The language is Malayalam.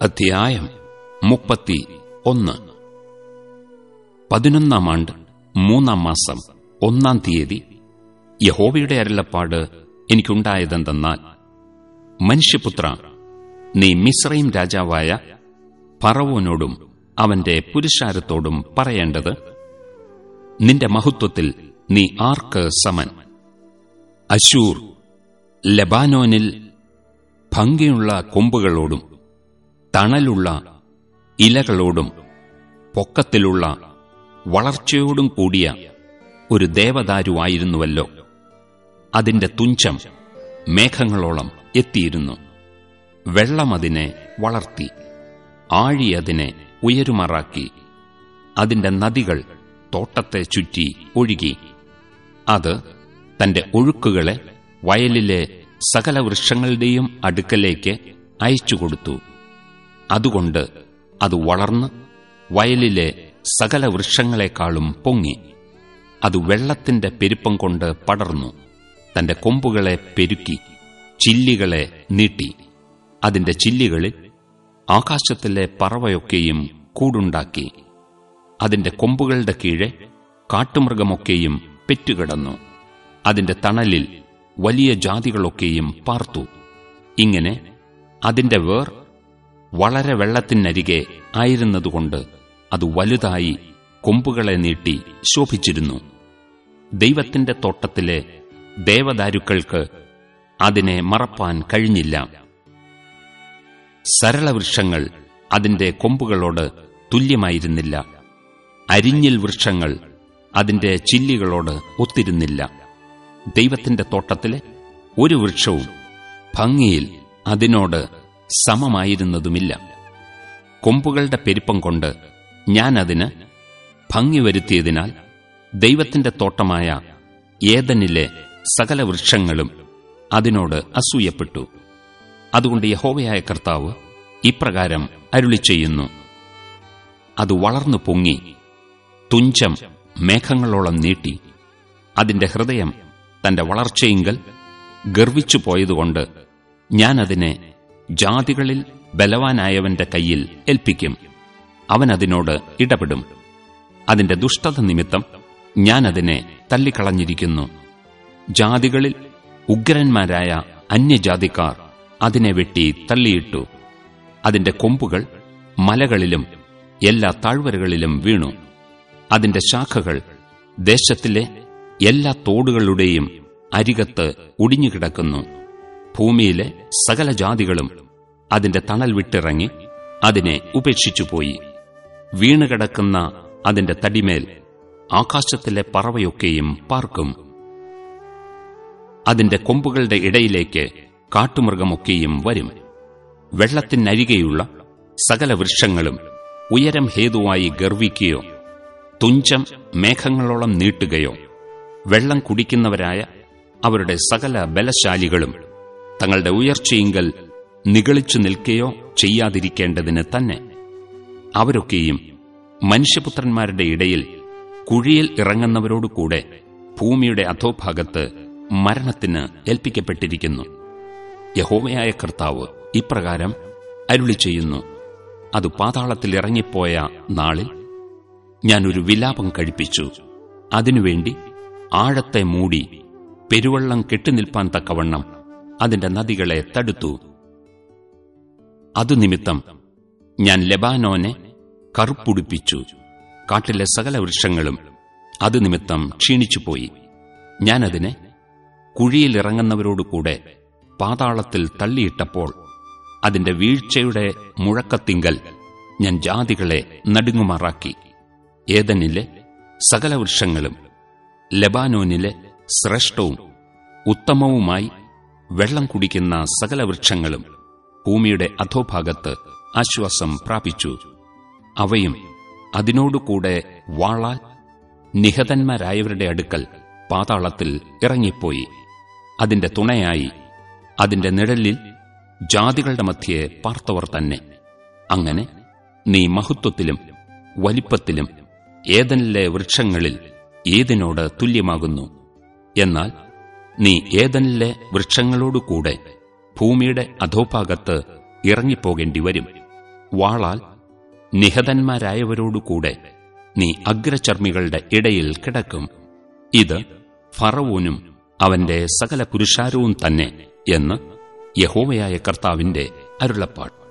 അധ്യായം മുപ്പത്തി ഒന്ന്. പതിനൊന്നാം ആണ്ട് മൂന്നാം മാസം ഒന്നാം തീയതി യഹോവയുടെ അരുളപ്പാട് എനിക്കുണ്ടായതെന്തെന്നാൽ മനുഷ്യപുത്ര നീ മിശ്രയും രാജാവായ പറവോനോടും അവന്റെ പുരുഷാരത്തോടും പറയേണ്ടത് നിന്റെ മഹത്വത്തിൽ നീ ആർക്ക് സമൻ? അശൂർ ലബാനോനിൽ ഭംഗിയുള്ള കൊമ്പുകളോടും തണലുള്ള ഇലകളോടും പൊക്കത്തിലുള്ള വളർച്ചയോടും കൂടിയ ഒരു ദേവദാരുവായിരുന്നുവല്ലോ. അതിന്റെ തുഞ്ചം മേഘങ്ങളോളം എത്തിയിരുന്നു. വെള്ളമതിനെ വളർത്തി ആഴി അതിനെ ഉയരുമാറാക്കി. അതിന്റെ നദികൾ തോട്ടത്തെ ചുറ്റി ഒഴുകി. അത് തന്റെ ഒഴുക്കുകളെ വയലിലെ സകല വൃക്ഷങ്ങളുടെയും അടുക്കലേക്ക് അയച്ചുകൊടുത്തു. അതുകൊണ്ട് അത് വളർന്ന് വയലിലെ സകല വൃക്ഷങ്ങളെക്കാളും പൊങ്ങി. അത് വെള്ളത്തിന്റെ പെരുപ്പം കൊണ്ട് പടർന്നു. തന്റെ കൊമ്പുകളെ പെരുക്കി ചില്ലികളെ നീട്ടി. അതിന്റെ ചില്ലികളിൽ ആകാശത്തിലെ പറവയൊക്കെയും കൂടുണ്ടാക്കി. അതിന്റെ കൊമ്പുകളുടെ കീഴെ കാട്ടുമൃഗമൊക്കെയും പെറ്റുകിടന്നു. അതിന്റെ തണലിൽ വലിയ ജാതികളൊക്കെയും പാർത്തു. ഇങ്ങനെ അതിന്റെ വേർ വളരെ വെള്ളത്തിനരികെ ആയിരുന്നതുകൊണ്ട് അത് വലുതായി കൊമ്പുകളെ നീട്ടി ശോഭിച്ചിരുന്നു. ദൈവത്തിന്റെ തോട്ടത്തിലെ ദേവദാരുക്കൾക്ക് അതിനെ മറപ്പാൻ കഴിഞ്ഞില്ല. സരളവൃക്ഷങ്ങൾ അതിന്റെ കൊമ്പുകളോട് തുല്യമായിരുന്നില്ല. അരിഞ്ഞിൽ വൃക്ഷങ്ങൾ അതിന്റെ ചില്ലികളോട് ഒത്തിരുന്നില്ല. ദൈവത്തിന്റെ തോട്ടത്തിലെ ഒരു വൃക്ഷവും ഭംഗിയിൽ അതിനോട് സമമായിരുന്നതുമില്ല. കൊമ്പുകളുടെ പെരുപ്പം കൊണ്ട് ഞാൻ അതിന് ഭംഗി വരുത്തിയതിനാൽ ദൈവത്തിന്റെ തോട്ടമായ ഏതനിലെ സകല വൃക്ഷങ്ങളും അതിനോട് അസൂയപ്പെട്ടു. അതുകൊണ്ട് യഹോവയായ കർത്താവ് ഇപ്രകാരം അരുളി ചെയ്യുന്നു അത് വളർന്നു പൊങ്ങി തുഞ്ചം മേഘങ്ങളോളം നീട്ടി അതിന്റെ ഹൃദയം തന്റെ വളർച്ചയിങ്കൽ ഗർവിച്ചു പോയതുകൊണ്ട് ഞാൻ അതിനെ ജാതികളിൽ ബലവാനായവന്റെ കയ്യിൽ ഏൽപ്പിക്കും. അവൻ അതിനോട് ഇടപെടും. അതിന്റെ ദുഷ്ടത നിമിത്തം ഞാൻ അതിനെ തള്ളിക്കളഞ്ഞിരിക്കുന്നു. ജാതികളിൽ ഉഗ്രന്മാരായ അന്യജാതിക്കാർ അതിനെ വെട്ടി തള്ളിയിട്ടു. അതിന്റെ കൊമ്പുകൾ മലകളിലും എല്ലാ താഴ്വരകളിലും വീണു. അതിന്റെ ശാഖകൾ ദേശത്തിലെ എല്ലാ തോടുകളുടെയും അരികത്ത് ഒടിഞ്ഞുകിടക്കുന്നു. ഭൂമിയിലെ സകല ജാതികളും അതിന്റെ തണൽ വിട്ടിറങ്ങി അതിനെ ഉപേക്ഷിച്ചുപോയി. വീണുകിടക്കുന്ന അതിന്റെ തടിമേൽ ആകാശത്തിലെ പറവയൊക്കെയും പാർക്കും. അതിന്റെ കൊമ്പുകളുടെ ഇടയിലേക്ക് കാട്ടുമൃഗമൊക്കെയും വരും. വെള്ളത്തിനരികെയുള്ള സകല വൃക്ഷങ്ങളും ഉയരം ഹേതുവായി ഗർവിക്കുകയോ തുഞ്ചം മേഘങ്ങളോളം നീട്ടുകയോ വെള്ളം കുടിക്കുന്നവരായ അവരുടെ സകല ബലശാലികളും തങ്ങളുടെ ഉയർച്ചയിങ്കൽ നികളിച്ചു നിൽക്കുകയോ ചെയ്യാതിരിക്കേണ്ടതിന് തന്നെ. അവരൊക്കെയും മനുഷ്യപുത്രന്മാരുടെ ഇടയിൽ കുഴിയിൽ ഇറങ്ങുന്നവരോടുകൂടെ ഭൂമിയുടെ അധോഭാഗത്ത് മരണത്തിന് ഏൽപ്പിക്കപ്പെട്ടിരിക്കുന്നു. യഹോവയായ കർത്താവ് ഇപ്രകാരം അരുളി ചെയ്യുന്നു. അത് പാതാളത്തിൽ ഇറങ്ങിപ്പോയ നാളിൽ ഞാൻ ഒരു വിലാപം കഴിപ്പിച്ചു. അതിനുവേണ്ടി ആഴത്തെ മൂടി പെരുവള്ളം കെട്ടിനിൽപ്പാൻ തക്കവണ്ണം അതിന്റെ നദികളെ തടുത്തു. അതുനിമിത്തം ഞാൻ ലെബാനോനെ കറുപ്പുടിപ്പിച്ചു. കാട്ടിലെ സകല വൃക്ഷങ്ങളും അതുനിമിത്തം ക്ഷീണിച്ചുപോയി. ഞാനതിനെ കുഴിയിലിറങ്ങുന്നവരോടുകൂടെ പാതാളത്തിൽ തള്ളിയിട്ടപ്പോൾ അതിന്റെ വീഴ്ചയുടെ മുഴക്കത്തിങ്കൽ ഞാൻ ജാതികളെ നടുങ്ങുമാറാക്കി. ഏതനിലെ സകല വൃക്ഷങ്ങളും ലബാനോനിലെ ശ്രേഷ്ഠവും ഉത്തമവുമായി വെള്ളം കുടിക്കുന്ന സകല വൃക്ഷങ്ങളും ഭൂമിയുടെ അധോഭാഗത്ത് ആശ്വാസം പ്രാപിച്ചു. അവയും അതിനോടുകൂടെ വാള നിഹതന്മാരായവരുടെ അടുക്കൽ പാതാളത്തിൽ ഇറങ്ങിപ്പോയി. അതിന്റെ തുണയായി അതിന്റെ നിഴലിൽ ജാതികളുടെ മധ്യേ പാർത്തവർ തന്നെ. അങ്ങനെ നീ മഹത്വത്തിലും വലിപ്പത്തിലും ഏതനിലെ വൃക്ഷങ്ങളിൽ ഏതിനോട് തുല്യമാകുന്നു? എന്നാൽ നീ ഏതനിലെ വൃക്ഷങ്ങളോടുകൂടെ ഭൂമിയുടെ അധോഭാഗത്ത് ഇറങ്ങിപ്പോകേണ്ടി വരും വാളാൽ നിഹതന്മാരായവരോടുകൂടെ നീ അഗ്രചർമ്മികളുടെ ഇടയിൽ കിടക്കും. ഇത് ഫറവോനും അവന്റെ സകല പുരുഷാരവും തന്നെ എന്ന് യഹോവയായ കർത്താവിന്റെ അരുളപ്പാട്.